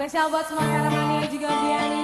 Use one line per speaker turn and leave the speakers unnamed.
Spesial buat semua Karamania juga
Biani.